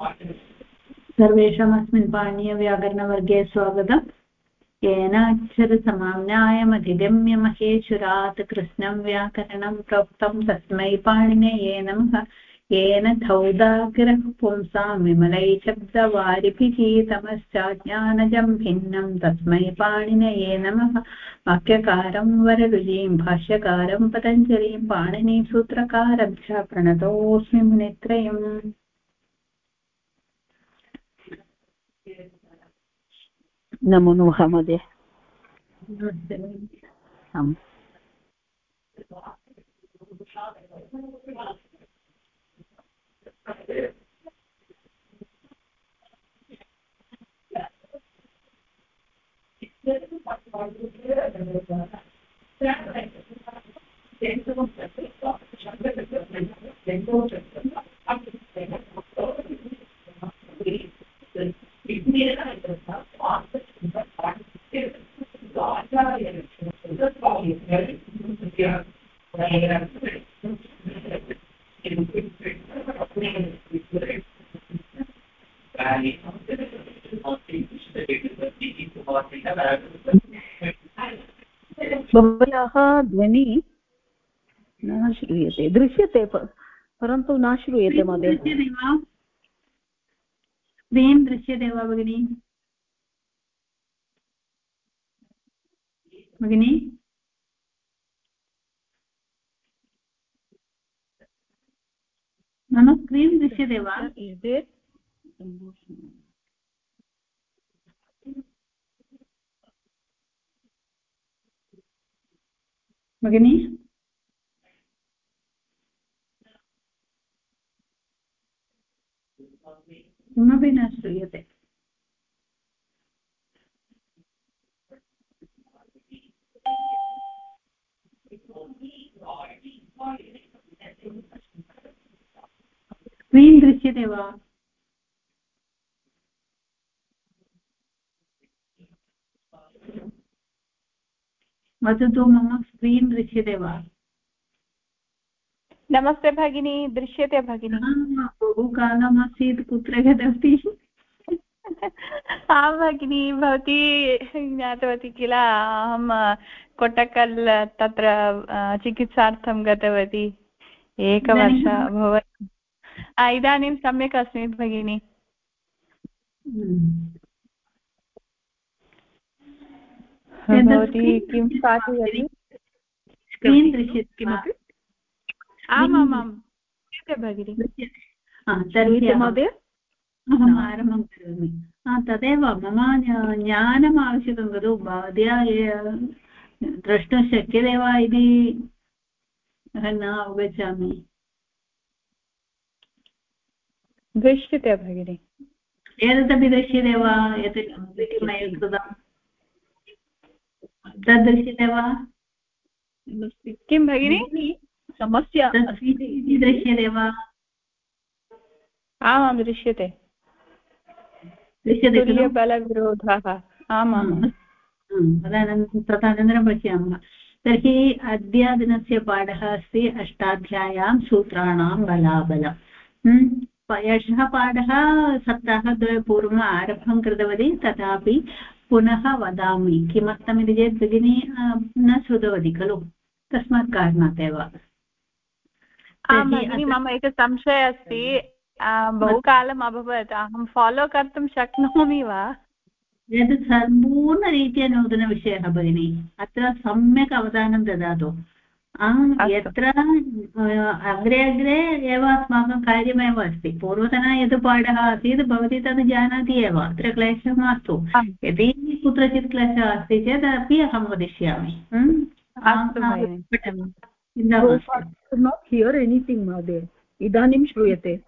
सर्वेषाम् अस्मिन् पाणीयव्याकरणवर्गे स्वागतम् येनाक्षरसमाम्नायमधिगम्य महेश्वरात् कृष्णं व्याकरणं प्रोक्तं तस्मै पाणिनये नमः येन धौदाग्रः पुंसां विमलै शब्दवारिभिः तमश्चाज्ञानजं भिन्नं तस्मै पाणिनये नमः वाक्यकारं वररुचिं भाष्यकारं पतञ्जलिं पाणिनिसूत्रकारं च प्रणतोऽस्मि मुनित्रयम् नमो नमः महोदय। आम्। भवत्याः ध्वनि न श्रूयते दृश्यते परन्तु न श्रूयते महोदय। स्क्रीन् दृश्यते वा भगिनि भगिनि मम स्क्रीन् दृश्यते वा भगिनि किमपि न श्रूयते स्क्रीन् दृश्यते वा वदतु मम स्क्रीन् दृश्यते वा नमस्ते भगिनी दृश्यते भगिनी। बहु कालमासीत् कुत्र गतवती आं भगिनी भवती ज्ञातवती किल अहं कोटकल् तत्र चिकित्सार्थं गतवती। एकवर्ष अभवत् इदानीं सम्यक् अस्मि भगिनि। भवती किं पाठयति? स्क्रीन् दृश्यते किमपि? आमामां भगिनि। तर्हि महोदय? अहम् आरम्भं करोमि। तदेव मम ज्ञानम् आवश्यकं खलु। भवत्या द्रष्टुं शक्यते वा इति न अवगच्छामि। दृश्यते भगिनि। एतदपि दृश्यते वा? यत् मया कृतं तद् दृश्यते वा? किं भगिनि? समस्या दृश्यते वा? आमां दृश्यते। दृश्यते बलविरोधः आमां। तदनन्तरं पश्यामः। तर्हि अद्यदिनस्य पाठः अस्ति अष्टाध्याय्यां सूत्राणां बलाबलम् एषः पाठः सप्ताहद्वयपूर्वम् आरम्भं कृतवती तथापि पुनः वदामि किमर्थमिति चेत् भगिनी न श्रुतवती खलु? तस्मात् कारणात् एव। मम एकः संशयः अस्ति. बहुकालम् अभवत्. अहं फालो कर्तुं शक्नोमि वा? एतत् सम्पूर्णरीत्या नूतनविषयः भगिनि अत्र सम्यक् अवधानं ददातु. यत्र अग्रे अग्रे एव अस्माकं कार्यमेव अस्ति. पूर्वतन यद् पाठः आसीत् भवती तद् जानाति एव. अत्र क्लेशः मास्तु. यदि कुत्रचित् क्लेशः अस्ति चेत् अपि अहं वदिष्यामि. नाट् हियर् एनिथिङ्ग् महोदय इदानीं श्रूयते।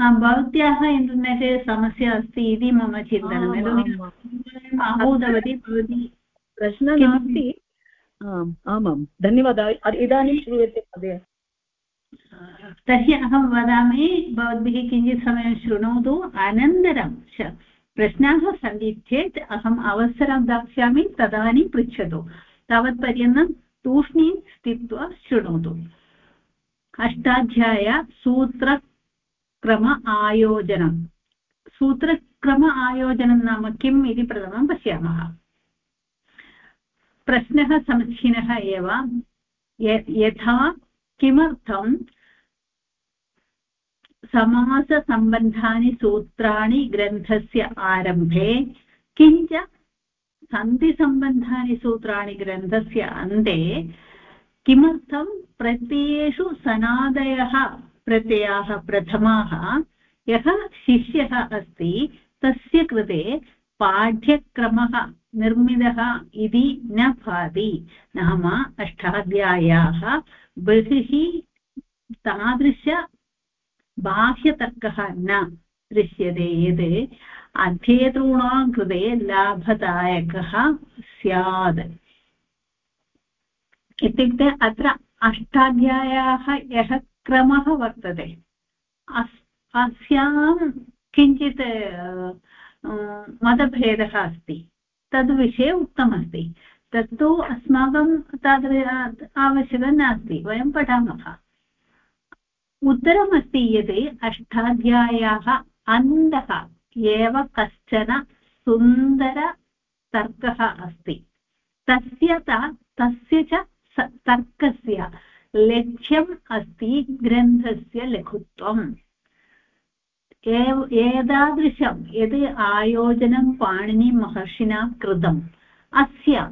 भवत्याः इण्टर्नेट् समस्या अस्ति इति मम चिन्तनम् आहूतवती भवती। प्रश्नः नास्ति? आम् आमां धन्यवादः। इदानीं श्रूयते महोदय। तर्हि अहं वदामि भवद्भिः किञ्चित् समयं शृणोतु। अनन्तरं प्रश्नाः सन्ति चेत् अहम् अवसरं दास्यामि तदानीं पृच्छतु। तावत्पर्यन्तं तूष्णीं स्थित्वा शृणोतु। अष्टाध्याय सूत्र सूत्रक्रम आयोजनं सूत्रक्रम आयोजनं नाम किम् इति प्रथमं पश्यामः। प्रश्नः समीचीनः एव। यथा किमर्थं समाससम्बन्धानि सूत्राणि ग्रन्थस्य आरम्भे किञ्च सन्धिसम्बन्धानि सूत्राणि ग्रन्थस्य अन्ते किमर्थं प्रत्ययेषु सनादयः, प्रत्ययाः प्रथमाः, यः शिष्यः अस्ति, तस्य कृते पाठ्यक्रमः निर्मितः इति न भाति। नाम अष्टाध्याय्याः बहिः तादृश न दृश्यते यत् अध्येतॄणां कृते लाभदायकः स्यात्। इत्युक्ते अत्र अष्टाध्यायाः यः क्रमः वर्तते अस्यां किञ्चित् मतभेदः अस्ति, तद्विषये उक्तमस्ति। तत्तु अस्माकं तादृश आवश्यकं नास्ति, वयं पठामः। उत्तरमस्ति यत् अष्टाध्याय्याः अन्तः एव कश्चन सुन्दरतर्कः अस्ति। तस्य तस्य च तर्कस्य लक्ष्यम् अस्ति ग्रन्थस्य लघुत्वम्। एतादृशं यद् आयोजनं पाणिनिमहर्षिणा कृतम्। अस्य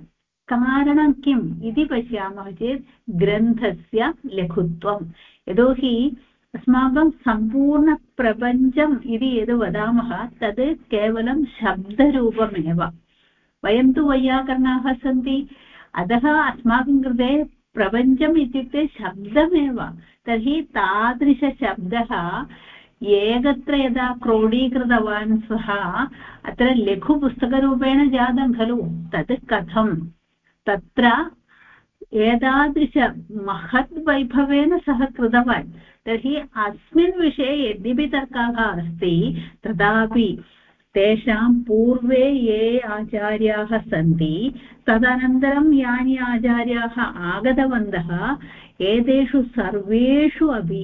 कारणं किम् इति पश्यामः चेत् ग्रन्थस्य लघुत्वं यतोहि अस्माकं सम्पूर्णप्रपञ्चम् इति यद् वदामः, तद् केवलं शब्दरूपमेव। वयं तु वैयाकरणाः सन्ति, अतः अस्माकं कृते प्रपञ्चम् इत्युक्ते शब्दमेव। तर्हि तादृशशब्दः एकत्र यदा क्रोडीकृतवान् सः अत्र लघुपुस्तकरूपेण जातं खलु तत् कथं तत्र एतादृश महत् वैभवेन सः कृतवान्। तर्हि अस्मिन् विषये यद्यपि तर्कः अस्ति तथापि तेषां पूर्वे ये आचार्याः सन्ति, तदनन्तरं यानि आचार्याः आगतवन्तः, एतेषु सर्वेषु अपि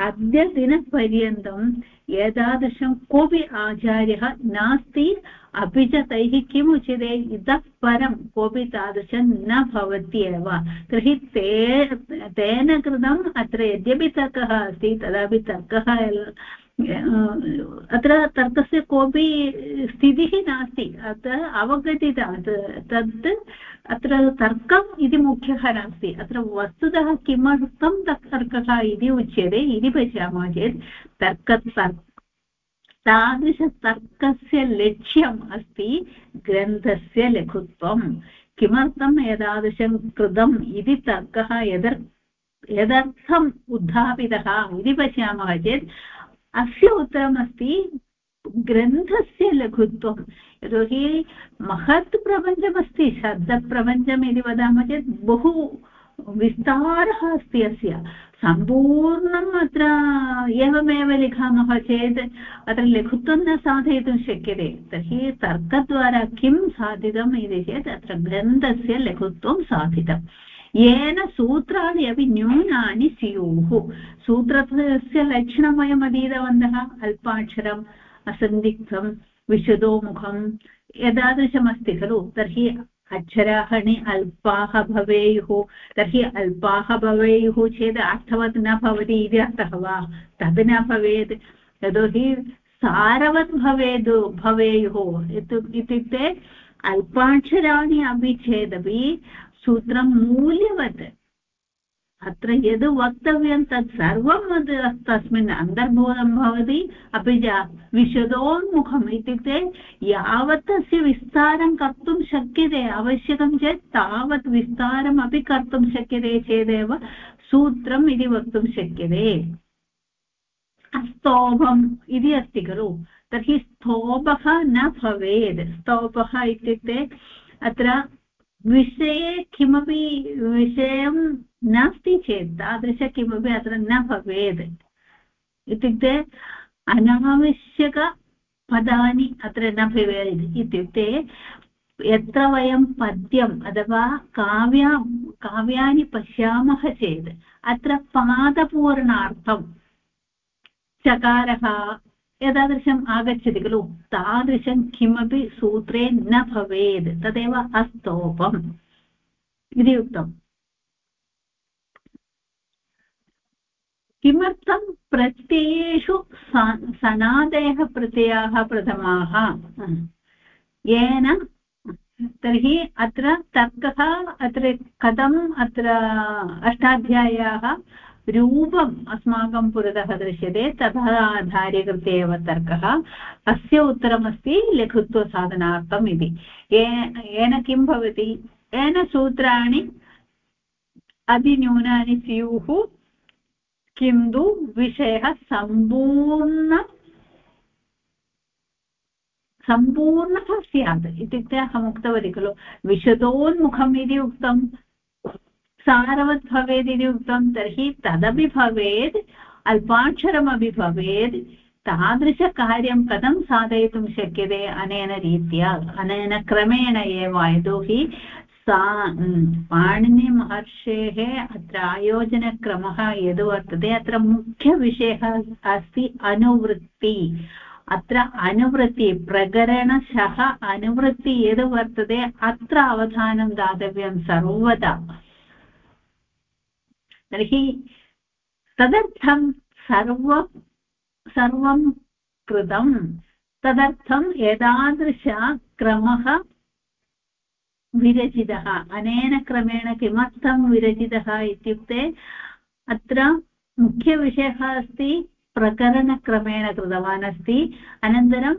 अद्यदिनपर्यन्तम् एतादृशं कोऽपि आचार्यः नास्ति। अपि च तैः किम् उच्यते इतः परं कोऽपि तादृशं न तर्हि ते, तेन कृतम् अत्र यद्यपि तर्कः अस्ति, तदापि तर्कः अत्र तर्कस्य कोऽपि स्थितिः नास्ति। अत्र अवगतिता तद् अत्र तर्कम् इति मुख्यः नास्ति। अत्र वस्तुतः किमर्थं तर्कः इति उच्यते इति पश्यामः चेत् तर्क तादृशतर्कस्य लक्ष्यम् अस्ति ग्रन्थस्य लघुत्वं। किमर्थम् एतादृशं कृतम् इति तर्कः यदर्, यदर्थम् उद्धापितः इति पश्यामः चेत् अस्य उत्तरमस्ति ग्रन्थस्य लघुत्वं। यतोहि महत् प्रपञ्चमस्ति, शब्दप्रपञ्चम् इति वदामः चेत् बहु विस्तारः अस्ति अस्य सम्पूर्णम् अत्र एवमेव लिखामः चेत् अत्र लघुत्वं न साधयितुं शक्यते। तर्हि तर्कद्वारा किं साधितम् इति चेत् अत्र ग्रन्थस्य लघुत्वं साधितम्। येन सूत्राणि अपि न्यूनानि स्युः। सूत्रस्य लक्षणं वयम् अधीतवन्तः। अल्पाक्षरम् असन्दिग्धं विशदोमुखम्, एतादृशमस्ति खलु। तर्हि अक्षराणि अल्पाः भवेयुः, तर्हि अल्पाः भवेयुः चेत् अर्थवत् न भवति, इति अर्थः वा? तद् न भवेत्। यतोहि सारवत् भवेद्, भवेयुः। इत्युक्ते अल्पाक्षराणि अपि चेदपि सूत्रं मूल्यवत्। अत्र यद् वक्तव्यं तत् सर्वं तस्मिन् अन्तर्भूतं भवति, अपि च विशदोन्मुखम् इत्युक्ते यावत् तस्य विस्तारं कर्तुं शक्यते, आवश्यकं चेत् तावत् विस्तारमपि कर्तुं शक्यते चेदेव सूत्रम् इति वक्तुं शक्यते। स्तोभम् इति अस्ति खलु। तर्हि स्तोभः न भवेत् स्तोभः इत्युक्ते अत्र विषये किमपि विषयं नास्ति चेत् तादृश किमपि अत्र न भवेत् इत्युक्ते अनावश्यकपदानि अत्र न भवेत् इत्युक्ते यत्र वयं पद्यम् अथवा काव्या, काव्यानि पश्यामः चेत् अत्र पादपूर्णार्थं चकारः एतादृशम् आगच्छति खलु? तादृशं किमपि सूत्रे न भवेत् तदेव अस्तोपम्। इति उक्तम्। किमर्थं प्रत्ययेषु सनादयः प्रत्ययाः प्रथमाः? येन तर्हि अत्र तर्कः, अत्र कथम्, अत्र अष्टाध्याय्याः रूपम् अस्माकं पुरतः दृश्यते तथा आधारीकृत्य एव तर्कः अस्य उत्तरमस्ति लघुत्वसाधनार्थम् इति येन किं भवति येन सूत्राणि अतिन्यूनानि स्युः किन्तु विषयः सम्पूर्ण सम्पूर्णः स्यात् इत्युक्ते अहम् उक्तवती खलु विशदोन्मुखम् इति उक्तं सारवत् भवेत् इति उक्तं, तर्हि तदपि भवेत् अल्पाक्षरमपि भवेत् तादृशकार्यं कथं साधयितुं शक्यते अनेन रीत्या, अनेन क्रमेण एव, यतोहि सा पाणिनिमहर्षेः अत्र आयोजनक्रमः यद् वर्तते अत्र मुख्यविषयः अस्ति अनुवृत्ति. अत्र अनुवृत्ति, प्रकरणशः अनुवृत्ति यद् अत्र अवधानं दातव्यं सर्वदा. तर्हि तदर्थं सर्व सर्वं कृतं। तदर्थम् एतादृशक्रमः विरचितः। अनेन क्रमेण किमर्थं विरचितः इत्युक्ते अत्र मुख्यविषयः अस्ति, प्रकरणक्रमेण कृतवान् अस्ति। अनन्तरम्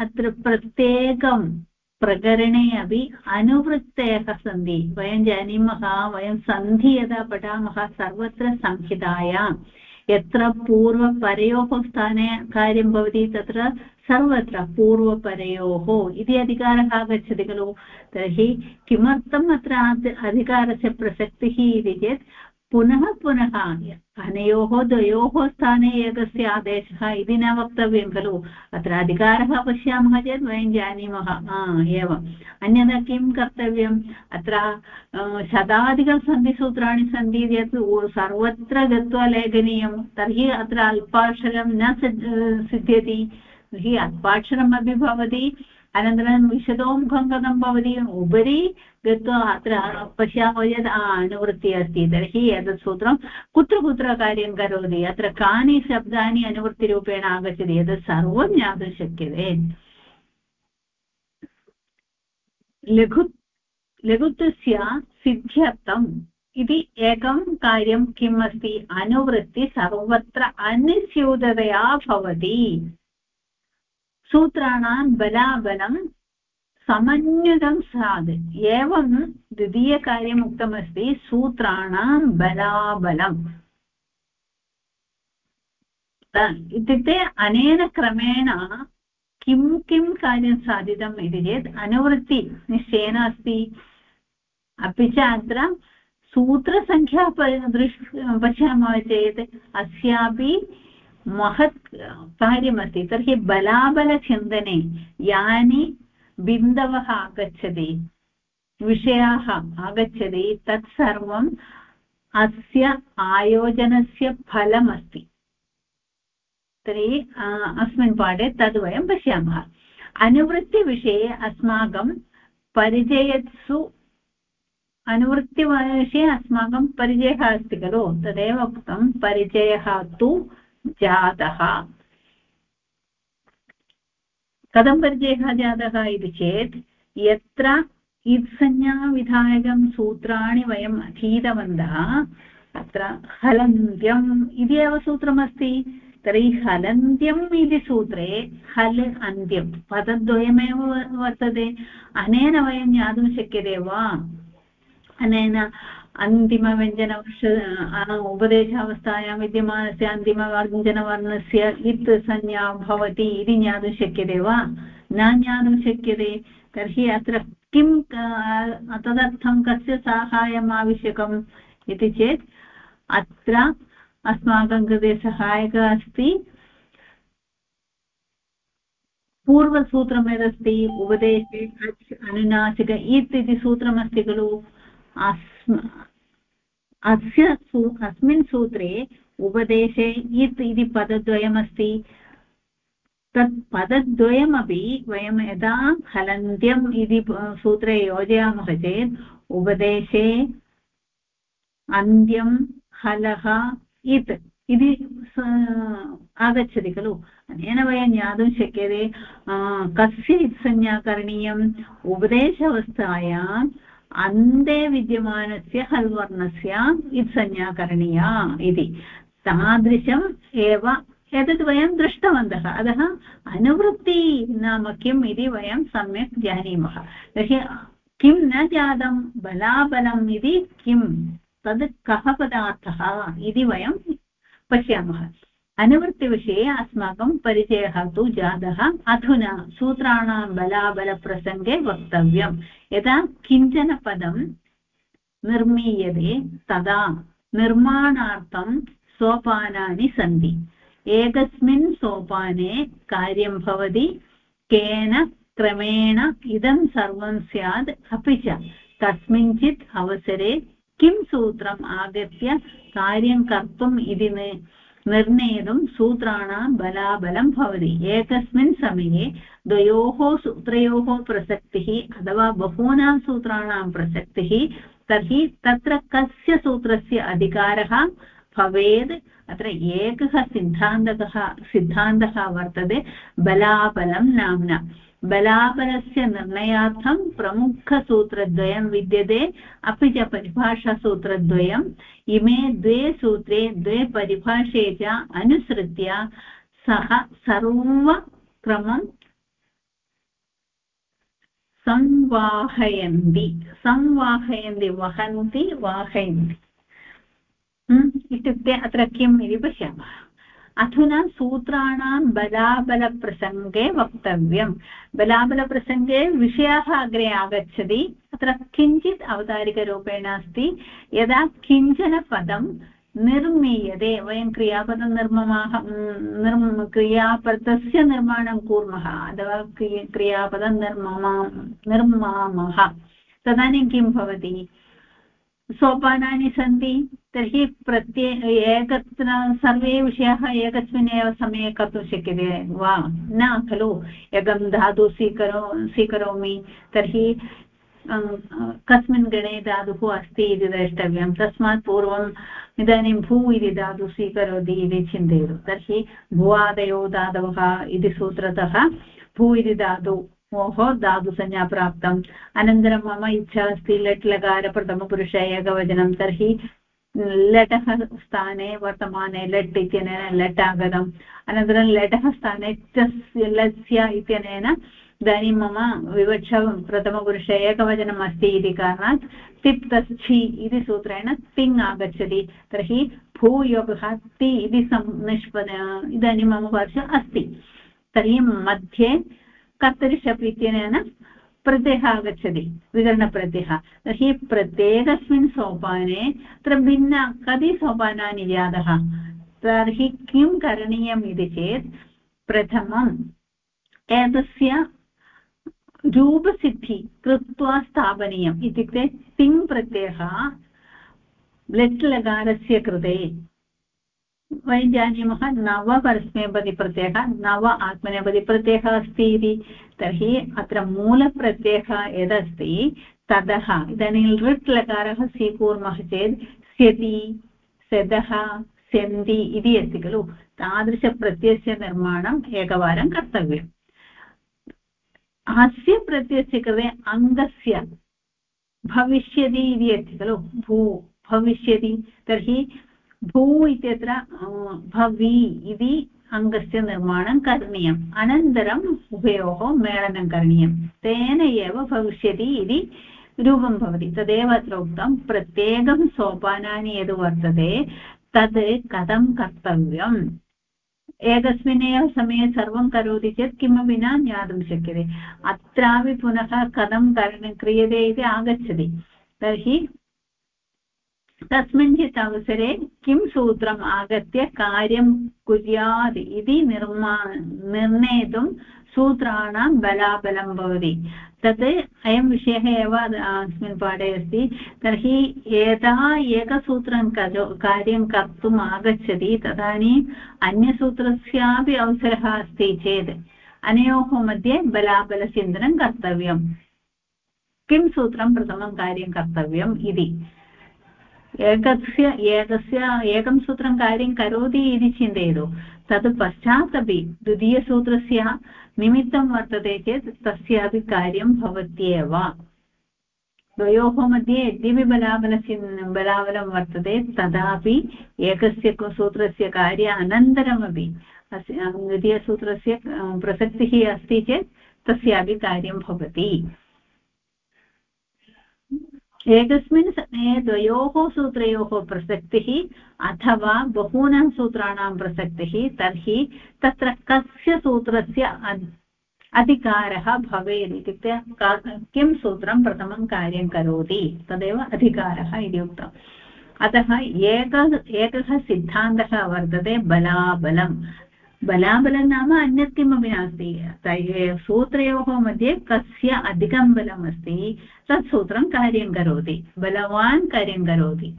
अत्र प्रत्येकं प्रकरणे अपि अनुवृत्तयः सन्ति। वयं जानीमः, वयं सन्धि यदा पठामः, सर्वत्र संहितायां। यत्र पूर्वपरयोः स्थाने कार्यं भवति, तत्र सर्वत्र पूर्वपरयोः। इति अधिकारः आगच्छति खलु। तर्हि किमर्थम् अत्र अधिकारस्य प्रसक्तिः इति चेत् पुनः पुनः अनयोः द्वयोः स्थाने एकस्य आदेशः इति न वक्तव्यं खलु। अत्र अधिकारः पश्यामः चेत् वयं जानीमः। एवम्। अन्यथा किं कर्तव्यम्? अत्र शताधिकसन्धिसूत्राणि सन्ति चेत् सर्वत्र गत्वा लेखनीयं। तर्हि अत्र अल्पाक्षरं न सिद्ध्यति। तर्हि अल्पाक्षरमपि भवति। अनन्तरं विशदोमुखं कथं भवति, उपरि गत्वा अत्र पश्यामः चेत् अनुवृत्तिः अस्ति। तर्हि एतत् सूत्रं कुत्र कुत्र कार्यं करोति? अत्र कानि शब्दानि अनुवृत्तिरूपेण आगच्छति? एतत् सर्वं ज्ञातुं शक्यते। लघु, लघुत्वस्य सिद्ध्यर्थम् इति एकं कार्यं किम् अस्ति? अनुवृत्ति सर्वत्र अनिस्यूततया भवति। सूत्राणां बलाबलं समन्वितं स्यात्। एवं द्वितीयकार्यम् उक्तमस्ति, सूत्राणां बलाबलम् इत्युक्ते अनेन क्रमेण किं किं कार्यं साधितम् इति चेत् अनुवृत्ति निश्चयेन अस्ति। अपि च अत्र सूत्रसङ्ख्या दृश्, पश्यामः चेत् अस्यापि महत् कार्यमस्ति। तर्हि बलाबलचिन्तने यानि बिन्दवः आगच्छति, विषयाः आगच्छति, तत्सर्वम् अस्य आयोजनस्य फलमस्ति। तर्हि अस्मिन् पाठे तद् वयं पश्यामः। अनुवृत्तिविषये अस्माकं परिचयत्सु, अनुवृत्तिविषये अस्माकं परिचयः अस्ति खलु? तदेव उक्तं परिचयः तु जातः। कथं परिचयः जातः इति चेत् यत्र इत्संज्ञाविधायकं सूत्राणि वयम् अधीतवन्तः अत्र हलन्त्यम् इति एव सूत्रमस्ति। तर्हि हलन्त्यम् इति सूत्रे हल् अन्त्यं पदद्वयमेव वर्तते। अनेन वयं ज्ञातुं शक्यते वा? अनेन अन्तिमव्यञ्जनवर्ष उपदेशावस्थायां विद्यमानस्य अन्तिमव्यञ्जनवर्णस्य इत् संज्ञा भवति इति ज्ञातुं शक्यते वा? न ज्ञातुं शक्यते। तर्हि अत्र किं तदर्थं कस्य साहाय्यम् आवश्यकम् इति चेत्, अत्र अस्माकं कृते सहायकः अस्ति। पूर्वसूत्रं यदस्ति, उपदेशे अनुनासिक इत् इति सूत्रमस्ति खलु। अस्म, अस्य अस्मिन् सूत्रे उपदेशे इत् इति पदद्वयमस्ति, तत् पदद्वयमपि वयं यदा हलन्त्यम् इति सूत्रे योजयामः चेत् उपदेशे अन्त्यं हलः इत्, इति आगच्छति खलु। अनेन वयं ज्ञातुं शक्यते कस्य इत्संज्ञा करणीयम्? उपदेशावस्थायाम् अन्ते विद्यमानस्य हल्वर्णस्य इत्संज्ञा करणीया इति। तादृशम् एव एतत् वयं दृष्टवन्तः। अतः अनुवृत्ति नाम किम् इति वयं सम्यक् जानीमः। तर्हि किं न जातं, बलाबलम् इति किं, तद् कः पदार्थः इति वयं पश्यामः। अनुवृत्तिविषये अस्माकं परिचयः तु जातः। अधुना सूत्राणां बलाबलप्रसङ्गे वक्तव्यं यदा किंचन पदं निर्मीयते, तदा निर्माणार्थं सोपानानि सन्ति। एकस्मिन् सोपाने कार्यं भवति, केन क्रमेण इदं सर्वं स्यात् अपि च। कस्मिंश्चित् अवसरे किं सूत्रम् आगत्य कार्यं कर्तुम् इति निर्णेतुं सूत्राणां बलाबलं भवति। एकस्मिन् समये द्वयोः सूत्रयोः प्रसक्तिः अथवा बहूनां सूत्राणां प्रसक्तिः तर्हि तत्र कस्य सूत्रस्य अधिकारः भवेत् अत्र एकः सिद्धान्तकः सिद्धान्तः वर्तते, बलाबलं नाम्ना। बलाबलस्य निर्णयार्थं प्रमुखसूत्रद्वयं विद्यते, अपि च परिभाषासूत्रद्वयम् इमे द्वे सूत्रे, द्वे परिभाषे च अनुसृत्य सः सर्वक्रमं संवाहयन्ति। संवाहयन्ति, वहन्ति, वाहयन्ति। इत्युक्ते अत्र किम् इति पश्यामः। अधुना सूत्राणां बलाबलप्रसङ्गे वक्तव्यं बलाबलप्रसङ्गे विषयः अग्रे आगच्छति। अत्र किञ्चित् अवतारिकरूपेण अस्ति। यदा किंचन पदं निर्मीयते, वयं क्रियापदं निर्म, क्रियापदस्य निर्माणं कुर्मः, अथवा क्रियापदं निर्ममा, निर्मामः। तदानीं किं भवति? सोपानानि सन्ति। तर्हि प्रत्ये एकत्र सर्वे विषयाः एकस्मिन् एव समये कर्तुं शक्यते वा? न, खलु। एकं धातु स्वीकरो, स्वीकरोमि। तर्हि कस्मिन् गणे धातुः अस्ति इति द्रष्टव्यं। तस्मात् पूर्वम् इदानीं भू इति धातु स्वीकरोति इति चिन्तयतु। तर्हि, भुवादयो धातवः इति सूत्रतः भू इति धातु मोः धातुसंज्ञा प्राप्तम्। अनन्तरं मम इच्छा अस्ति लट् लकार प्रथमपुरुष एकवचनं। तर्हि लटः स्थाने वर्तमाने लट् इत्यनेन लट् आगतम् अनन्तरं लटः स्थाने चस्य लस्य इत्यनेन इदानीं मम विवक्ष प्रथमपुरुषे एकवचनम् अस्ति इति कारणात् तिप् तस्थि इति सूत्रेण तिङ् आगच्छति तर्हि भूयोगः ति इति निष्प इदानीं मम पार्श्वे अस्ति तर्हि मध्ये कर्तरिशप् इत्यनेन प्रत्ययः आगच्छति, विकरणप्रत्ययः। तर्हि प्रत्येकस्मिन् सोपाने तत्र भिन्न कति सोपानानि जातः तर्हि किं करणीयम् इति चेत् प्रथमम् एतस्य रूपसिद्धि कृत्वा स्थापनीयम् इत्युक्ते तिङ् प्रत्ययः लट् लकारस्य कृते वयं जानीमः नव परस्मैपदिप्रत्ययः नव आत्मनेपदिप्रत्ययः अस्ति इति तर्हि अत्र मूलप्रत्ययः यदस्ति ततः इदानीं लृट् लकारः स्वीकुर्मः चेत् स्यति, सदः, स्यन्ति इति अस्ति खलु। तादृशप्रत्ययस्य निर्माणम् एकवारं कर्तव्यम्। अस्य प्रत्ययस्य कृते अङ्गस्य भविष्यति इति अस्ति खलु। भू, भविष्यति। तर्हि भू इत्यत्र भवि इति अङ्गस्य निर्माणं करणीयम्। अनन्तरम् उभयोः मेलनं करणीयं तेन एव भविष्यति इति रूपं भवति। तदेव अत्र उक्तं, प्रत्येकं सोपानानि यद् वर्तते, तद् कथं कर्तव्यम्? एकस्मिन्नेव समये सर्वं करोति चेत् किमपि न ज्ञातुं शक्यते। अत्रापि पुनः कथं करणं क्रियते इति आगच्छति। तर्हि तस्मिंश्चित् अवसरे किं सूत्रम् आगत्य कार्यं कुर्यात् इति निर्मा, निर्णेतुं सूत्राणां बलाबलं भवति। तत् अयं विषयः एव अस्मिन् पाठे अस्ति। तर्हि यदा एकसूत्रं कार्यं कर्तुम् आगच्छति तदानीम् अन्यसूत्रस्यापि अवसरः अस्ति चेत् अनयोः मध्ये बलाबलचिन्तनं कर्तव्यम्। किं सूत्रं प्रथमं कार्यं कर्तव्यम् इति? एकस्य एकस्य, एकं सूत्रं कार्यं करोति इति चिन्तयतु। तत् पश्चात् अपि द्वितीयसूत्रस्य निमित्तं वर्तते चेत् तस्यापि कार्यं भवत्येव। द्वयोः मध्ये यद्यपि बलाबलचिन् बलाबलं वर्तते, तदापि एकस्य सूत्रस्य कार्य अनन्तरमपि अस्य, द्वितीयसूत्रस्य प्रसक्तिः अस्ति चेत् तस्यापि कार्यं भवति। एकस्मिन् समये द्वयोः सूत्रयोः प्रसक्तिः अथवा बहूनां सूत्राणां प्रसक्तिः तर्हि तत्र कस्य सूत्रस्य अधिकारः भवेत् इत्युक्ते किं सूत्रं प्रथमं कार्यं करोति तदेव अधिकारः इति उक्तम्। अतः एक, एकः सिद्धान्तः वर्तते बलाबलं बलाबलं नाम अन्यत् किमपि नास्ति। सूत्रयोः मध्ये कस्य अधिकं बलम् अस्ति, तत् सूत्रं कार्यं करोति। बलवान् कार्यं करोति।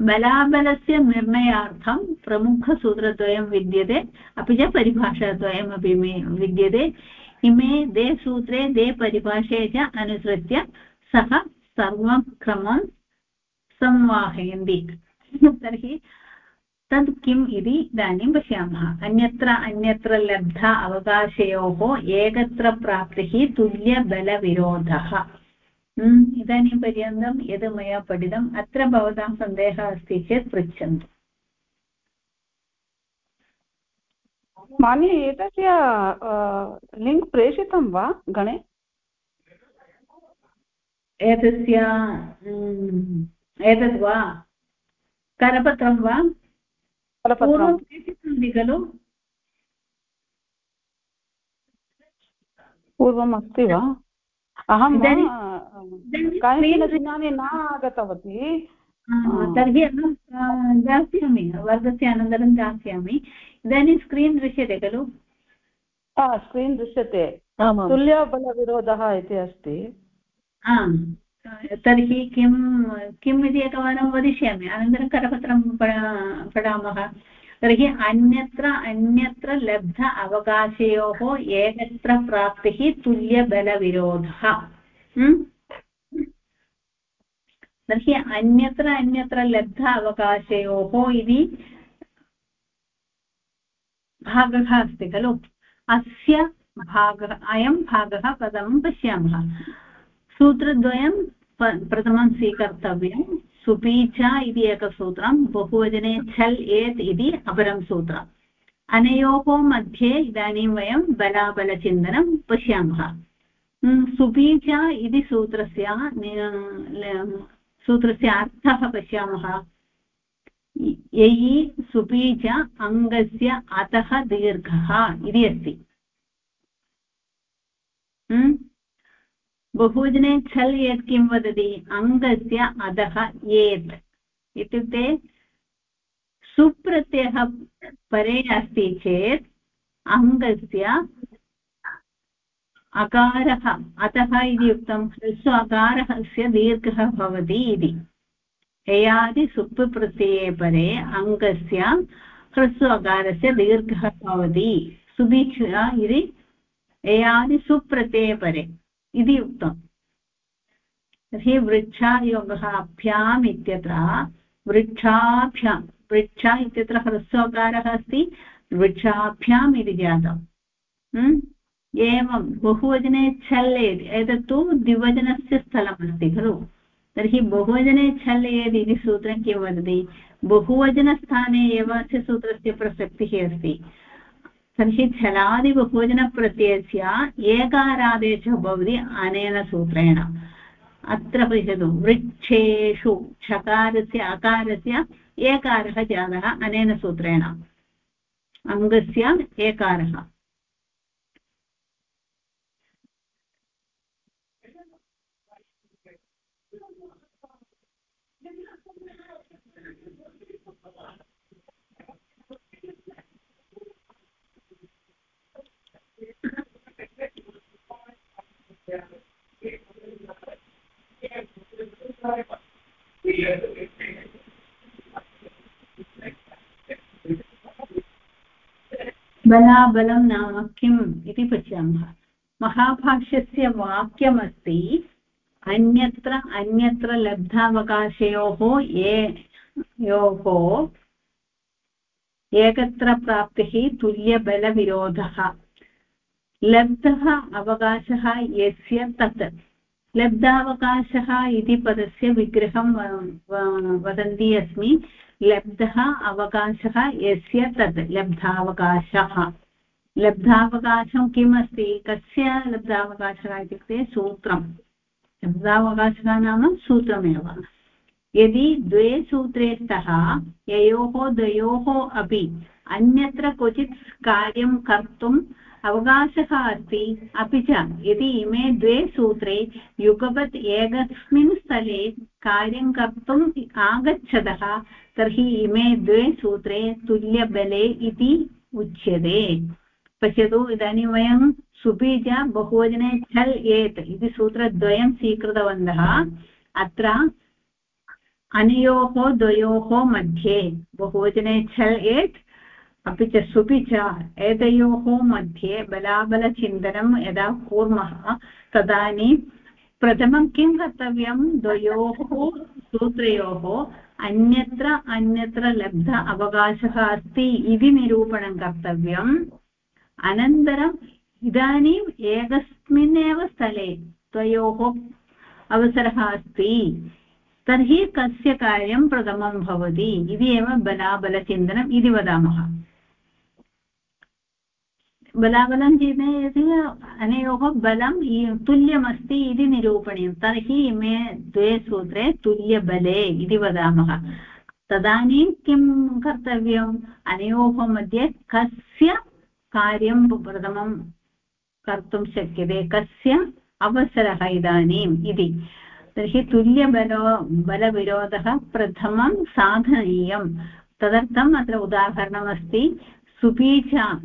बलाबलस्य निर्णयार्थं प्रमुखसूत्रद्वयं विद्यते, अपि च परिभाषाद्वयमपि विद्यते। इमे, दे सूत्रे, दे परिभाषे च अनुसृत्य सः सर्वं क्रमं संवाहयन्ति। तर्हि तद् किम् इति इदानीं पश्यामः। अन्यत्र अन्यत्र लब्ध अवकाशयोः एकत्र प्राप्तिः तुल्यबलविरोधः। इदानीं पर्यन्तं यद् मया पठितम् अत्र भवतां सन्देहः अस्ति चेत् पृच्छन्तु। मान्य एतस्य लिङ्क् प्रेषितं वा गणे? एतस्य एतद् वा? करपत्रं वा? पूर्वं प्रेषितवन्ति खलु पूर्वम् अस्ति वा अहं कानिचन दिनानि न आगतवती। तर्हि अहं दास्यामि वर्गस्य अनन्तरं दास्यामि। इदानीं स्क्रीन् दृश्यते खलु? स्क्रीन् दृश्यते। तुल्यबलविरोधः इति अस्ति। तर्हि किं किम् इति एकवारं वदिष्यामि। अनन्तरं करपत्रं पठामः। तर्हि अन्यत्र अन्यत्र लब्ध अवकाशयोः एकत्र प्राप्तिः तुल्यबलविरोधः। तर्हि अन्यत्र अन्यत्र लब्ध अवकाशयोः इति भागः अस्ति खलु? अस्य भागः, अयं भागः प्रथमं पश्यामः। सूत्रद्वयं प्रथमं स्वीकर्तव्यं। सुपीच इति एकसूत्रं, बहुवचने छल् एत् इति अपरं सूत्रम्। अनयोः मध्ये इदानीं वयं बलाबलचिन्तनं पश्यामः। सुपीच इति सूत्रस्य सूत्रस्य अर्थः पश्यामः। ययि सुपीच अङ्गस्य अतः दीर्घः इति अस्ति। बहुवचने छल् यत् किं वदति अङ्गस्य अधः एत् इत्युक्ते सुप्रत्ययः परे अस्ति चेत् अङ्गस्य अकारः अतः इति उक्तं ह्रस्व अकारस्य दीर्घः भवति इति हेयादि सुप् परे अङ्गस्य ह्रस्व अकारस्य दीर्घः भवति सुभिक्ष इति हेयादि सुप्रत्यये परे इति उक्तम् तर्हि वृक्षायोगः अभ्याम् इत्यत्र, वृक्षाभ्यां, वृक्ष इत्यत्र ह्रस्वकारः अस्ति, वृक्षाभ्याम् इति जातम् एवं बहुवचने छल्लेत् एतत्तु द्विवचनस्य स्थलमस्ति खलु। तर्हि बहुवचने छल्लेत् इति सूत्रं किं वदति? बहुवचनस्थाने एव अस्य सूत्रस्य प्रसक्तिः अस्ति। तर्हि छलादिबहुवचनप्रत्ययस्य एकारादेशः भवति अनेन सूत्रेण। अत्र पश्यतु वृक्षेषु छकारस्य अकारस्य एकारः जातः अनेन सूत्रेण। अङ्गस्य एकारः। बलाबलं नाम किम् इति पश्यामः। महाभाष्यस्य वाक्यमस्ति, अन्यत्र अन्यत्र लब्धावकाशयोः ये एकत्र प्राप्तिः तुल्यबलविरोधः। लब्धः अवकाशः यस्य तत्। लब्धावकाशः इति पदस्य विग्रहं वदन्ती अस्मि। लब्धः अवकाशः यस्य तत् लब्धावकाशः। लब्धावकाशं किम् अस्ति कस्य लब्धावकाशः इत्युक्ते सूत्रं। लब्धावकाशः नाम सूत्रमेव। यदि द्वे सूत्रे स्तः ययोः द्वयोः अपि अन्यत्र क्वचित् कार्यं कर्तुम् अवकाशः अस्ति अपि च, यदि इमे द्वे सूत्रे युगपत् एकस्मिन् स्थले कार्यं कर्तुम् आगच्छतः तर्हि इमे द्वे सूत्रे तुल्यबले इति उच्यते। पश्यतु इदानीं वयं सुबीज बहुवचने छल् एत् इति सूत्रद्वयं स्वीकृतवन्तः। अत्र अनयोः द्वयोः मध्ये बहुवचने छल् एत् अपि च सुपि च एतयोः मध्ये बलाबलचिन्तनं यदा कुर्मः, तदानीं प्रथमं किं कर्तव्यं? द्वयोः सूत्रयोः अन्यत्र अन्यत्र लब्ध अवकाशः अस्ति इति निरूपणं कर्तव्यम्। अनन्तरम् इदानीम् एकस्मिन्नेव स्थले द्वयोः अवसरः अस्ति। तर्हि कस्य कार्यं प्रथमं भवति? इति एव बलाबलचिन्तनम् इति वदामः। बलाबलं चिन्तयति अनयोः बलं तुल्यमस्ति इति निरूपणीयं। तर्हि इमे द्वे सूत्रे तुल्यबले इति वदामः। तदानीं किं कर्तव्यम्? अनयोः मध्ये कस्य कार्यं प्रथमं कर्तुं शक्यते? कस्य अवसरः इदानीम् इति। तर्हि तुल्यबलो, बलविरोधः प्रथमं साधनीयं तदर्थम् अत्र उदाहरणमस्ति सुपीचा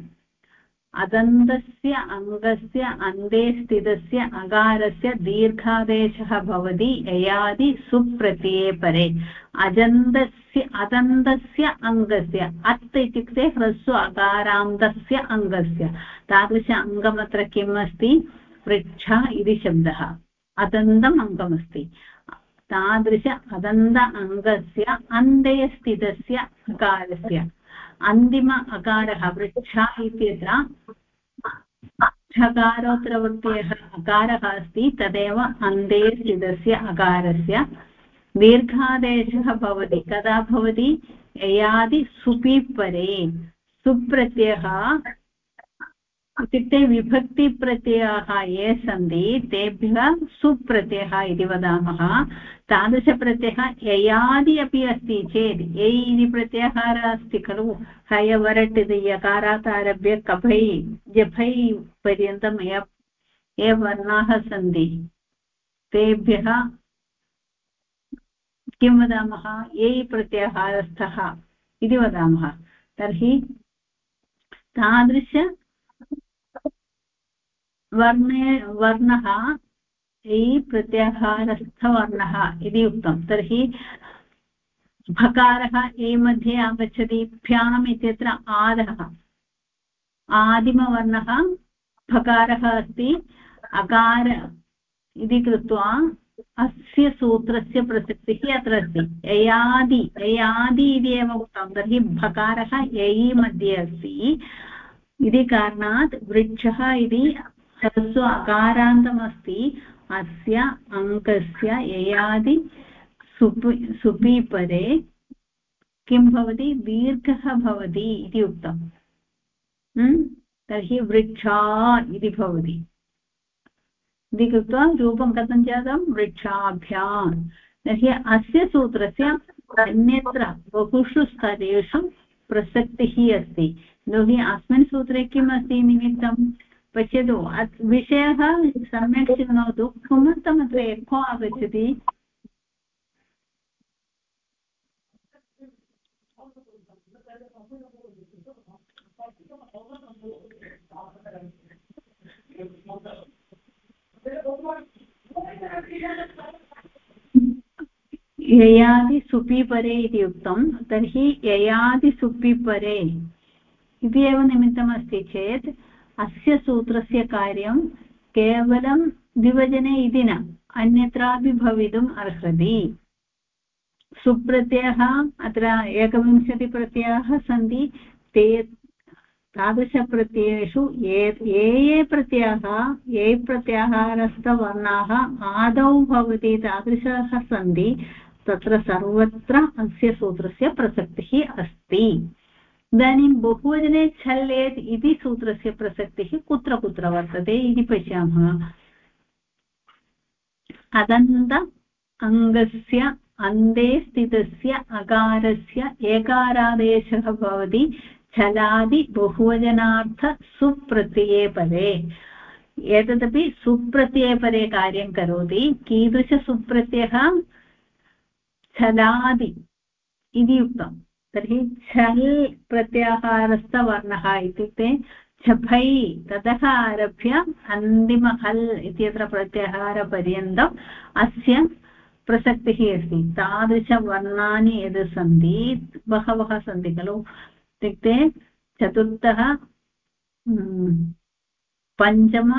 अदन्तस्य, अङ्गस्य, अन्ते स्थितस्य अकारस्य दीर्घादेशः भवति ययादि सुप्रत्यये परे अजन्तस्य, अदन्तस्य, अङ्गस्य। अत् इत्युक्ते ह्रस्व अकारान्तस्य अङ्गस्य। तादृश अङ्गमत्र किम् अस्ति पृच्छ इति शब्दः। अदन्तम् अङ्गमस्ति। तादृश अदन्त अङ्गस्य, अन्ते स्थितस्य अकारस्य अन्तिम अकारः, वृक्ष इत्यत्र ठकारोत्तरवृत्तयः अकारः अस्ति, तदेव अन्ते स्थितस्य अकारस्य दीर्घादेशः भवति। कदा भवति? ययादि सुपि परे। सुप्रत्ययः इत्युक्ते विभक्तिप्रत्ययाः ये सन्ति, तेभ्यः सुप्रत्ययः इति वदामः। तादृशप्रत्ययः ययादि अपि अस्ति चेत्, यै इति प्रत्याहारः अस्ति खलु? हयवरट् इति यकारात् आरभ्य कफै, जफै पर्यन्तं ये वर्णाः सन्ति, तेभ्यः किं वदामः? यै प्रत्याहारस्थः इति वदामः। तर्हि तादृश वर्णे, वर्णः, ऐ प्रत्याहारस्थवर्णः इति उक्तं। तर्हि भकारः ए मध्ये आगच्छति भ्याम् इत्यत्र आदः। आदिमवर्णः भकारः अस्ति। अकार इति कृत्वा अस्य सूत्रस्य प्रसक्तिः अत्र अस्ति। ययादि ययादि इति एव उक्तं। तर्हि भकारः ययि मध्ये अस्ति। इति कारणात् वृक्षः इति ह्रस्व अकारान्तमस्ति, अस्य, अङ्कस्य, ययादि सुपि सुपि परे किं भवति? दीर्घः भवति इति उक्तम् तर्हि वृक्षा इति भवति। इति कृत्वा रूपं कथं जातं? वृक्षाभ्यां। तर्हि अस्य सूत्रस्य अन्यत्र बहुषु स्तरेषु प्रसक्तिः अस्ति। यतोहि अस्मिन् सूत्रे किम् अस्ति निमित्तं पश्यतु विषयः सम्यक् शृणोतु। किमर्थमत्र एको आगच्छति? ययादि सुपि परे इति उक्तं। तर्हि ययादि सुपि परे। इति एव निमित्तमस्ति चेत् अस्य सूत्रस्य कार्यं केवलं द्विवचने इति न, अन्यत्रापि भवितुम् अर्हति। सुप्रत्ययः, अत्र एकविंशतिप्रत्ययाः सन्ति, ते तादृशप्रत्ययेषु ये ये ये प्रत्ययाः, ये प्रत्याहारस्थवर्णाः आदौ भवति, तादृशाः सन्ति, तत्र सर्वत्र अस्य सूत्रस्य प्रसक्तिः अस्ति। इदानीं बहुवचने छल्लेत् इति सूत्रस्य प्रसक्तिः कुत्र कुत्र वर्तते इति पश्यामः। अदन्त अङ्गस्य अन्ते स्थितस्य अकारस्य एकारादेशः भवति। छलादि बहुवचनार्थ सुप्रत्यये परे एतदपि सुप्रत्यये परे कार्यं करोति। कीदृशसुप्रत्ययः? छलादि इति उक्तं तर्हि छल् प्रत्याहारस्थवर्णः इत्युक्ते छफै ततः आरभ्य अन्तिमहल् इत्यत्र प्रत्याहारपर्यन्तम् अस्य प्रसक्तिः अस्ति। तादृशवर्णानि यद् सन्ति, बहवः सन्ति खलु। इत्युक्ते चतुर्थः पञ्चम,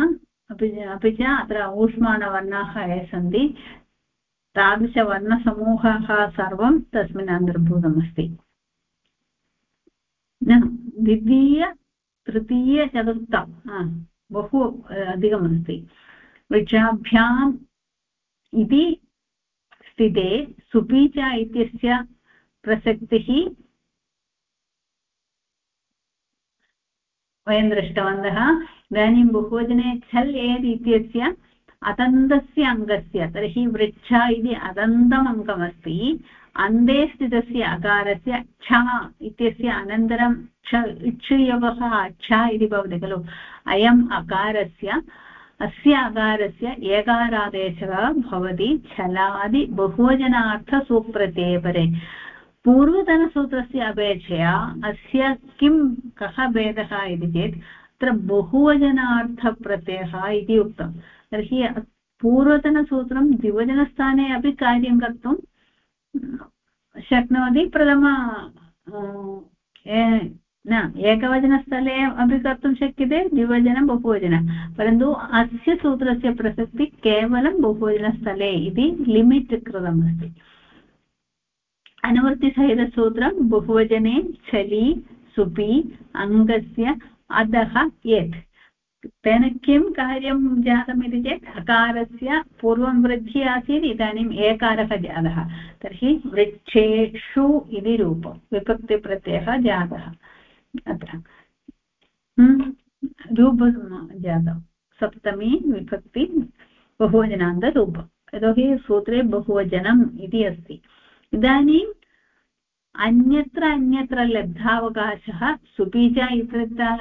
अपि अपि च अत्र ऊष्माणवर्णाः ये सन्ति, तादृशवर्णसमूहः सर्वं तस्मिन् अन्तर्भूतमस्ति। द्वितीय तृतीय चतुर्थ बहु अधिकमस्ति वृक्षाभ्याम् इति स्थिते सुपीच इत्यस्य प्रसक्तिः वयं दृष्टवन्तः इदानीं बहुवचने छल् एद् इत्यस्य अतन्तस्य अङ्गस्य तर्हि वृक्ष इति अदन्तम् अङ्गमस्ति अन्ते स्थितस्य अकारस्य छ इत्यस्य अनन्तरं क्ष इक्षुयोगः छ इति भवति खलु। अयम् अकारस्य, अस्य अकारस्य एकारादेशः भवति। छलादि बहुवचनार्थसूप्रत्यये परे पूर्वतनसूत्रस्य अपेक्षया अस्य किं, कः भेदः इति चेत्, अत्र बहुवचनार्थप्रत्ययः इति उक्तं। तर्हि पूर्वतनसूत्रं द्विवचनस्थाने अपि कार्यं कर्तुं शक्नोति प्रथम न, एकवचनस्थले अपि कर्तुं शक्यते, द्विवचनं बहुवचनं। परन्तु अस्य सूत्रस्य प्रसक्तिः केवलं बहुवचनस्थले इति लिमिट् कृतमस्ति। अनुवृत्तिसहितसूत्रं बहुवचने छलि, सुपि, अङ्गस्य अधः, यत्। तेन किं कार्यं जातम् इति चेत् अकारस्य पूर्वं वृद्धिः आसीत्, इदानीम् एकारः जातः। तर्हि वृक्षेषु इति रूपं, विभक्तिप्रत्ययः जातः। अत्र। रूपं जातं। सप्तमी विभक्ति बहुवचनान्तरूपम् यतोहि सूत्रे बहुवचनम् इति अस्ति। इदानीम् अन्यत्र अन्यत्र लब्धावकाशः सुपीज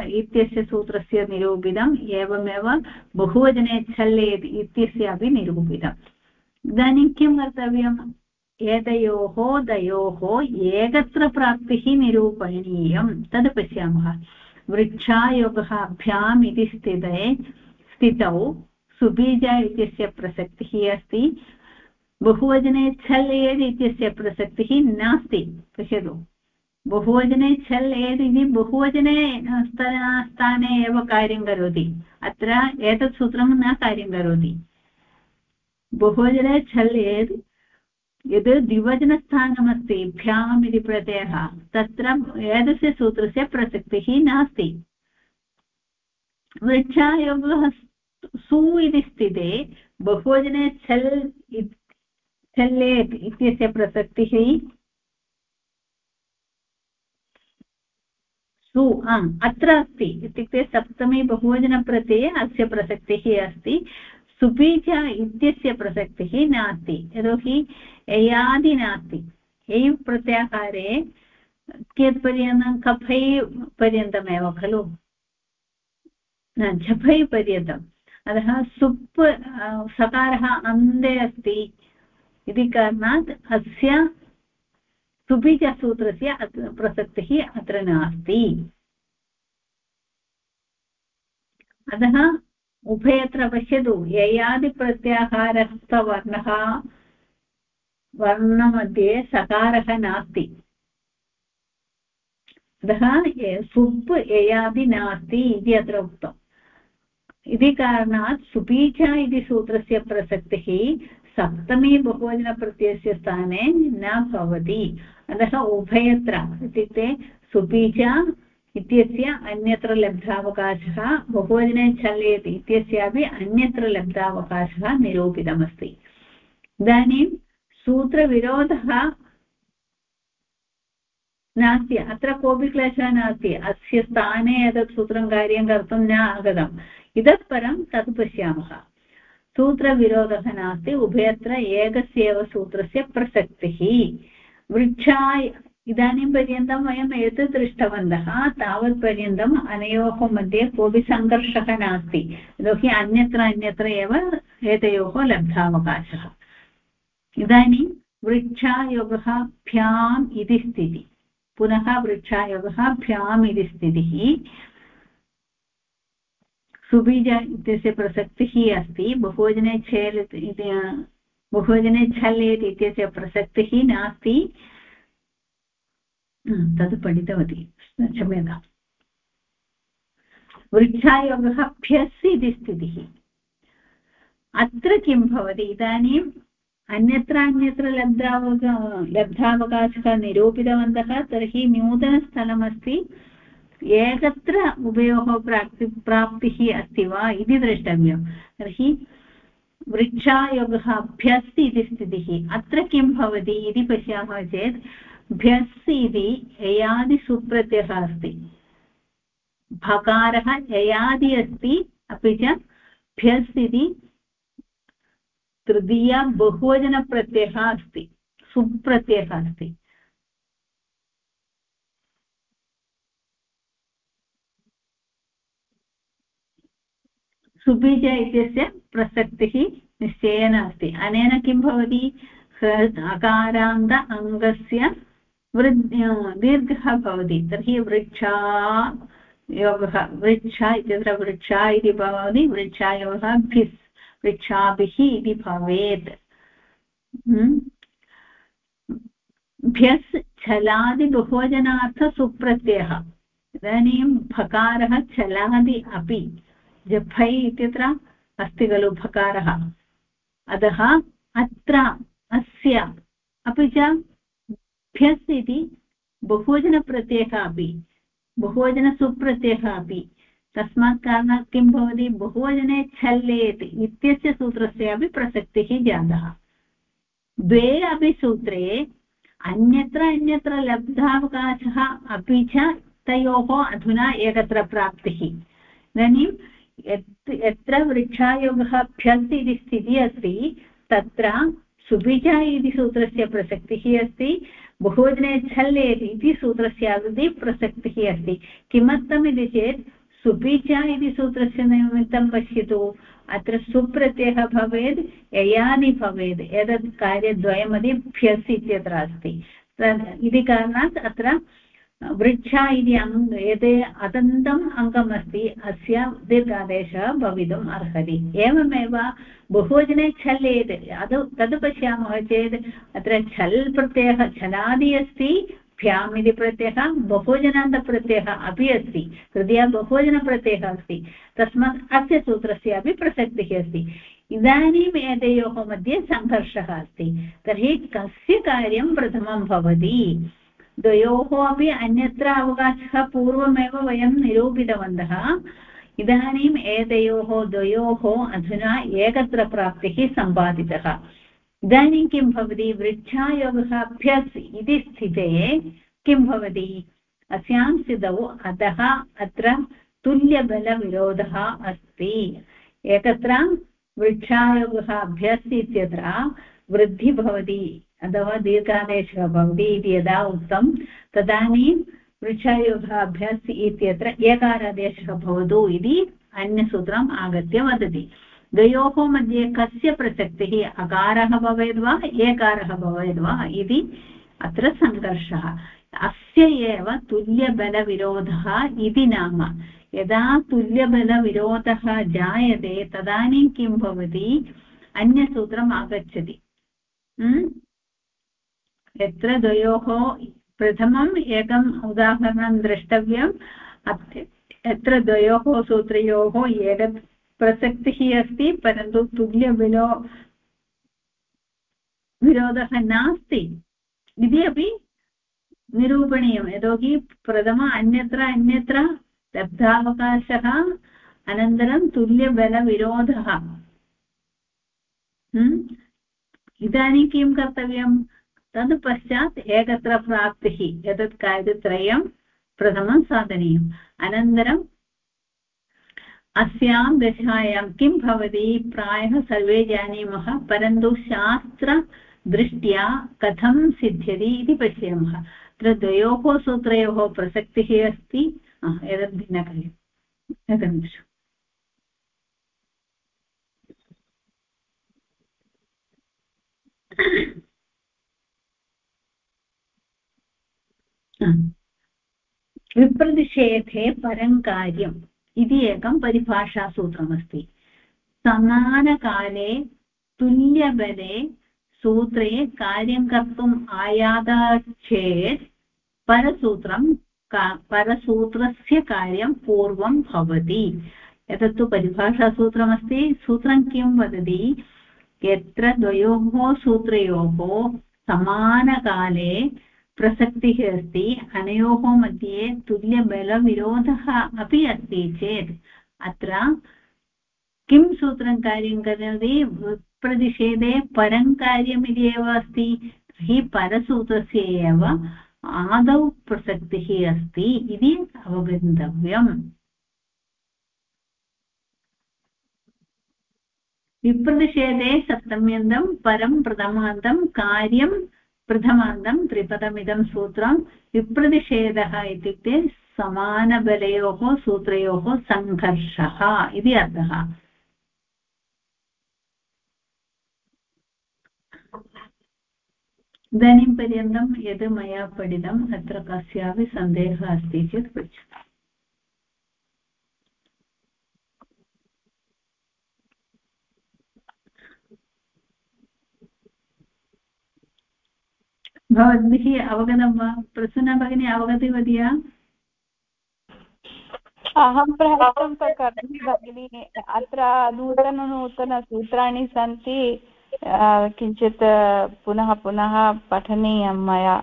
इत्यस्य सूत्रस्य निरूपितम्, एवमेव बहुवचने छल्लेत् इत्यस्य अपि निरूपितम्। इदानीं किं कर्तव्यम्? एतयोः दयोः एकत्र प्राप्तिः निरूपणीयं तद् पश्यामः। वृक्षायोगः अभ्याम् इति स्थिते, स्थितौ सुबीज इत्यस्य प्रसक्तिः अस्ति। बहुवचने छल् एद् इत्यस्य प्रसक्तिः नास्ति, पश्यतु। बहुवचने छल् एद् इति बहुवचने स्थाने एव कार्यं करोति। अत्र एतत् सूत्रं न कार्यं करोति। बहुवचने छल् एद् यद् द्विवचनस्थानमस्ति, भ्याम् इति प्रत्ययः, तत्र एतस्य सूत्रस्य प्रसक्तिः नास्ति। वृक्षायोगः सु इति स्थिते, बहुवचने छल् चल्लेत् इत्यस्य प्रसक्तिः सु आम् अत्र अस्ति। इत्युक्ते सप्तमी बहुवचनप्रत्यये अस्य प्रसक्तिः अस्ति। सुपीच इत्यस्य प्रसक्तिः नास्ति। यतोहि ययादि नास्ति। यै प्रत्याहारे कियत्पर्यन्तं? कफै पर्यन्तमेव खलु? झफै पर्यन्तम्। अतः सुप् सकारः अन्ते अस्ति। इति कारणात् अस्य सुबीजसूत्रस्य प्रसक्तिः अत्र नास्ति। अतः उभयत्र पश्यतु, ययादिप्रत्याहारस्थवर्णः, वर्णमध्ये सकारः नास्ति। अतः सुप् ययादि नास्ति इति अत्र उक्तम्। इति कारणात् सुपीच इति सूत्रस्य प्रसक्तिः सप्तमी बहुवचनप्रत्ययस्य स्थाने न भवति। अतः उभयत्र इत्युक्ते सुपीच इत्यस्य अन्यत्र लब्धावकाशः बहुवचने चल्येत् इत्यस्यापि अन्यत्र लब्धावकाशः निरूपितमस्ति। इदानीं सूत्रविरोधः नास्ति, अत्र कोऽपि क्लेशः नास्ति। अस्य स्थाने एतत् सूत्रं कार्यं कर्तुं न आगतम्। इतः परं तत् पश्यामः। सूत्रविरोधः नास्ति उभयत्र एकस्य एव सूत्रस्य प्रसक्तिः। वृक्षाय इदानीं पर्यन्तं वयम् एतत् दृष्टवन्तः। तावत्पर्यन्तम् अनयोः मध्ये कोऽपि सङ्घर्षः नास्ति। यतोहि अन्यत्र अन्यत्र एव एतयोः लब्धावकाशः। इदानीं वृक्षायोगः भ्याम् इति स्थितिः। पुनः वृक्षायोगः भ्याम् इति स्थितिः। सुबीज इत्यस्य प्रसक्तिः अस्ति। बहुवचने छेल् बहुवचने छल् इत्यस्य प्रसक्तिः नास्ति। तद् पठितवती। क्षम्यताम् वृक्षायोगः भ्यस् इति स्थितिः। अत्र किं भवति? इदानीम् अन्यत्र अन्यत्र लब्धावक लब्धावकाशः निरूपितवन्तः, तर्हि नूतनस्थलमस्ति एकत्र उभयोः प्राप्ति प्राप्तिः अस्ति वा इति द्रष्टव्यं। तर्हि वृक्षायोगः भ्यस् इति स्थितिः। अत्र किं भवति इति पश्यामः चेत् भ्यस् इति ययादिसुप्रत्ययः अस्ति। भकारः ययादि अस्ति, अपि च भ्यस् इति तृतीया बहुवचनप्रत्ययः अस्ति। सुप्रत्ययः अस्ति। सुबीज इत्यस्य प्रसक्तिः निश्चयेन अस्ति। अनेन किं भवति? अकारान्त अङ्गस्य वृद् दीर्घः भवति। तर्हि वृक्षा योगः, वृक्ष इत्यत्र वृक्षा इति भवति। वृक्षायोगः भिस्, वृक्षाभिः इति भवेत्। भ्यस् छलादिबहुवचनार्थसुप्रत्ययः इदानीं भकारः छलादि अपि। जफै इत्यत्र अस्ति खलु भकारः अतः अत्र अस्य अपि च भ्यस् इति बहुवचनप्रत्ययः अपि, बहुवचनसुप्रत्ययः अपि। तस्मात् कारणात् किं भवति? बहुवचने छल्लेत् इत्यस्य सूत्रस्य अपि प्रसक्तिः जातः। द्वे अपि सूत्रे अन्यत्र अन्यत्र लब्धावकाशः अपि च तयोः अधुना एकत्र प्राप्तिः। इदानीं यत्र वृक्षायोगः भ्यस् इति स्थितिः अस्ति, तत्र सुबिज इति सूत्रस्य प्रसक्तिः अस्ति, बहुवचने छल्लेत् इति सूत्रस्यापि प्रसक्तिः अस्ति। किमर्थमिति चेत् सुपिच इति सूत्रस्य निमित्तं पश्यतु, अत्र सुप्रत्ययः भवेत् ययानि भवेत् एतत् कार्यद्वयमपि भ्यस् इत्यत्र अस्ति। इति कारणात् अत्र वृक्षा इति अङ्ग यत् अतन्तम् अङ्गमस्ति। अस्य दीर्घादेशः भवितुम् अर्हति। एवमेव बहुवचने छल्लेत् अद् तद् पश्यामः चेत् अत्र छल् प्रत्ययः छलादि अस्ति, भ्याम् इति प्रत्ययः बहुवचनान्तप्रत्ययः अपि अस्ति। तृतीया बहुवचनप्रत्ययः अस्ति। तस्मात् अस्य सूत्रस्य अपि प्रसक्तिः अस्ति। इदानीम् एतयोः मध्ये सङ्घर्षः अस्ति। तर्हि कस्य कार्यं प्रथमं भवति? द्वयोः अपि अन्यत्र अवकाशः पूर्वमेव वयं निरूपितवन्तः। इदानीम् एतयोः द्वयोः अधुना एकत्र प्राप्तिः सम्पादितः। इदानीं किं भवति? वृक्षायोगः अभ्यस् इति स्थिते। किं भवति? अस्यां स्थितौ अतः अत्र तुल्यबलविरोधः अस्ति। एकत्र वृक्षायोगः अभ्यस् इत्यत्र वृद्धि भवति। अथवा दीर्घादेशः भवति इति यदा उक्तं, तदानीं अभ्यास इत्यत्र एकारादेशः भवतु इति अन्यसूत्रम् आगत्य वदति। द्वयोः मध्ये कस्य प्रसक्तिः अकारः भवेद् वा एकारः भवेद् वा इति अत्र सङ्घर्षः। अस्य एव तुल्यबलविरोधः इति नाम। यदा तुल्यबलविरोधः जायते, तदानीं किं भवति? अन्यसूत्रम् आगच्छति। यत्र द्वयोः प्रथमम् एकम् उदाहरणं द्रष्टव्यम्। यत्र द्वयोः सूत्रयोः एक प्रसक्तिः अस्ति, परन्तु तुल्यविलो विरोधः नास्ति। इति अपि निरूपणीयं यतोहि प्रथम अन्यत्र अन्यत्र लब्धावकाशः अनन्तरं तुल्यबलविरोधः। इदानीं किं कर्तव्यं तद् पश्चात् एकत्र प्राप्तिः एतत् कार्यत्रयं प्रथमं साधनीयम्। अनन्तरम् अस्यां दशायां किं भवति? प्रायः सर्वे जानीमः, परन्तु शास्त्रदृष्ट्या कथं सिद्ध्यति इति पश्यामः। तत्र द्वयोः सूत्रयोः प्रसक्तिः अस्ति। एतद् भिन्नकार्यम् एकनिमिषम्। विप्रतिषेधे परं कार्यम् इति एकं परिभाषासूत्रमस्ति। समानकाले तुल्यबले सूत्रे कार्यं कर्तुम् आयातात् चेत् परसूत्रं परसूत्रस्य कार्यं पूर्वं भवति। एतत्तु परिभाषासूत्रमस्ति। सूत्रं किं वदति? यत्र द्वयोः सूत्रयोः समानकाले प्रसक्तिः अस्ति। अनयोः मध्ये तुल्यबलविरोधः अपि अस्ति चेत् अत्र किं सूत्रं कार्यं करोति? प्रतिषेधे परं कार्यम् इति एव अस्ति हि परसूत्रस्य एव आदौ प्रसक्तिः अस्ति इति अवगन्तव्यम्। विप्रतिषेधे सप्तम्यन्तं, परं प्रथमान्तं, कार्यं प्रथमान्तं त्रिपदमिदं सूत्रं विप्रतिषेधः इत्युक्ते समानबलयोः सूत्रयोः सङ्घर्षः इति अर्थः. इदानीं पर्यन्तं यद् मया पठितम् अत्र कस्यापि सन्देहः अस्ति चेत् पृच्छतु। भवद्भिः अवगतं वा? प्रसन्ना भगिनी अवगतवती वा अहं प्रयत्नं तु करोमि भगिनि। अत्र नूतननूतनसूत्राणि सन्ति किञ्चित् पुनः पुनः पठनीयं मया।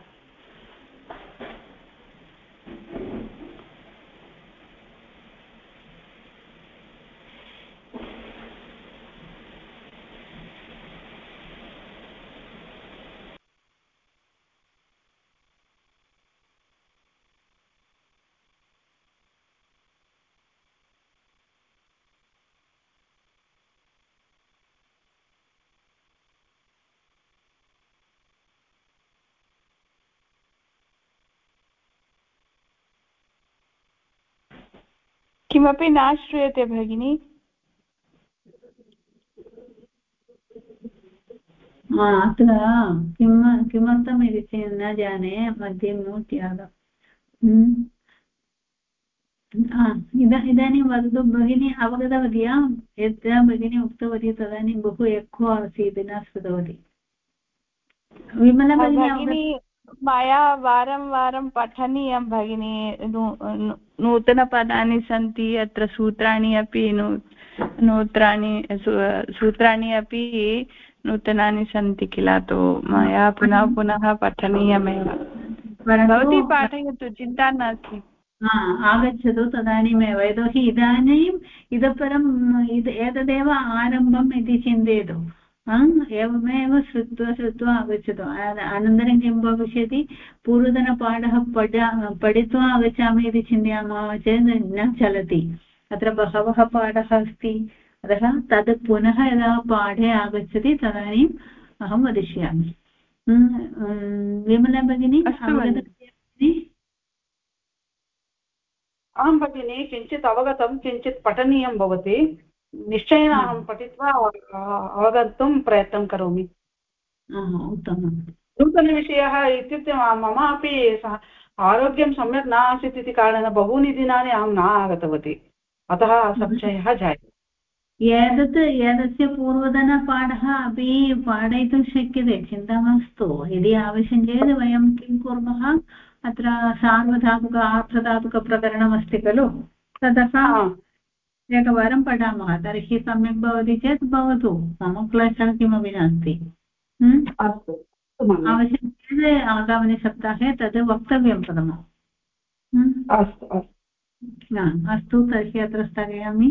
किमपि न श्रूयते भगिनि। अत्र किं किमर्थम् इति चेत् न जाने मध्ये म्यूट् हम्म। इदानीं वदतु भगिनी अवगतवती यदा भगिनी उक्तवती तदानीं बहु एक्को आसीत् न श्रुतवती। विमला भगिनी मया वारं वारं पठनीयं भगिनि। नूतनपदानि सन्ति अत्र सूत्राणि अपि नूत्राणि सूत्राणि अपि नूतनानि सन्ति किल तु मया पुनः पुनः पठनीयमेव। भवती पाठयतु चिन्ता नास्ति। आगच्छतु तदानीमेव। यतोहि इदानीम् इतः परम् एतदेव आरम्भम् इति चिन्तयतु। एवमेव श्रुत्वा श्रुत्वा आगच्छतु अनन्तरं किं भविष्यति पूर्वतनपाठः पठ पठित्वा आगच्छामि इति चिन्तयामः चेत् न चलति अत्र बहवः पाठः अस्ति अतः तद् पुनः यदा पाठे आगच्छति तदानीम् अहं वदिष्यामि विमला भगिनी आं भगिनि किञ्चित् अवगतं किञ्चित् पठनीयं भवति निश्चयेन अहं। पठित्वा अवगन्तुं प्रयत्नं करोमि। उत्तमं नूतनविषयः इत्युक्ते मम अपि आरोग्यं सम्यक् न आसीत् इति कारणेन बहूनि दिनानि अहं न आगतवती। अतः संशयः जायते। एतत् एतस्य पूर्वतनपाठः अपि पाठयितुं शक्यते चिन्ता मास्तु। यदि आवश्यकं चेत् वयं किं कुर्मः अत्र सार्वधातुक आर्धधातुकप्रकरणमस्ति खलु? ततः एकवारं पठामः तर्हि सम्यक् भवति चेत् भवतु मम क्लेशः किमपि नास्ति अस्तु अवश्यं चेत् आगामिनिसप्ताहे तद् वक्तव्यं प्रथमम् अस्तु अस्तु अस्तु तर्हि अत्र स्थगयामि